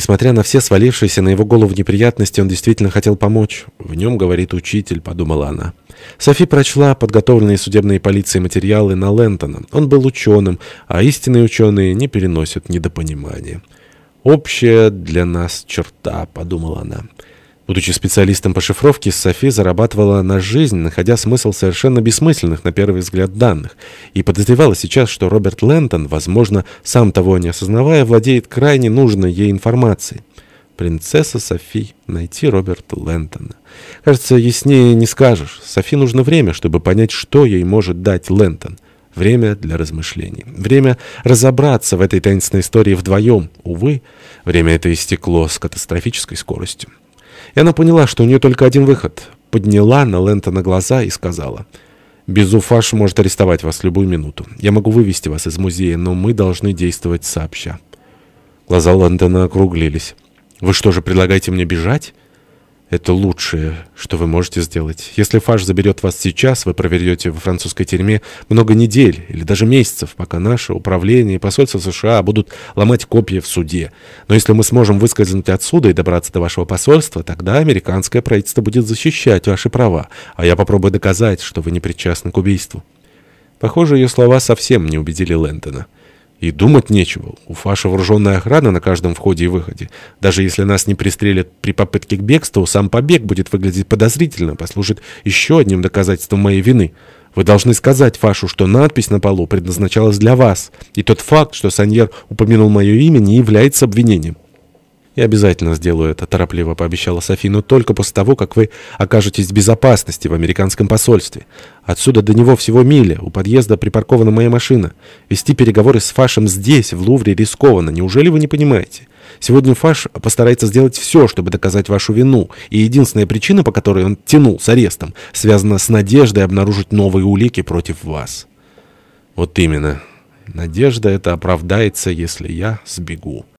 Несмотря на все свалившиеся на его голову неприятности, он действительно хотел помочь. В нем говорит учитель, подумала она. Софи прочла подготовленные судебной полицией материалы на Лентона. Он был ученым, а истинные ученые не переносят недопонимания. «Общая для нас черта», — подумала она. Будучи специалистом по шифровке, Софи зарабатывала на жизнь, находя смысл совершенно бессмысленных на первый взгляд данных, и подозревала сейчас, что Роберт Лэнтон, возможно, сам того не осознавая, владеет крайне нужной ей информацией. Принцесса Софи. Найти Роберта Лэнтона. Кажется, яснее не скажешь. Софи нужно время, чтобы понять, что ей может дать Лэнтон. Время для размышлений. Время разобраться в этой таинственной истории вдвоем. Увы, время это истекло с катастрофической скоростью. И она поняла, что у нее только один выход. Подняла на Лэнтона глаза и сказала... Безуфаш может арестовать вас любую минуту. Я могу вывести вас из музея, но мы должны действовать сообща». Глаза Лэндона округлились. «Вы что же, предлагаете мне бежать?» Это лучшее, что вы можете сделать. Если Фаш заберет вас сейчас, вы проведете во французской тюрьме много недель или даже месяцев, пока наше управление и посольство США будут ломать копья в суде. Но если мы сможем выскользнуть отсюда и добраться до вашего посольства, тогда американское правительство будет защищать ваши права, а я попробую доказать, что вы не причастны к убийству. Похоже, ее слова совсем не убедили Лэндона. И думать нечего. У Фаша вооруженная охрана на каждом входе и выходе. Даже если нас не пристрелят при попытке к бегству, сам побег будет выглядеть подозрительно, послужит еще одним доказательством моей вины. Вы должны сказать Фашу, что надпись на полу предназначалась для вас, и тот факт, что Саньер упомянул мое имя, не является обвинением. «Я обязательно сделаю это», — торопливо пообещала Софи, «но только после того, как вы окажетесь в безопасности в американском посольстве. Отсюда до него всего миля, у подъезда припаркована моя машина. Вести переговоры с Фашем здесь, в Лувре, рискованно. Неужели вы не понимаете? Сегодня Фаш постарается сделать все, чтобы доказать вашу вину, и единственная причина, по которой он тянул с арестом, связана с надеждой обнаружить новые улики против вас». «Вот именно. Надежда это оправдается, если я сбегу».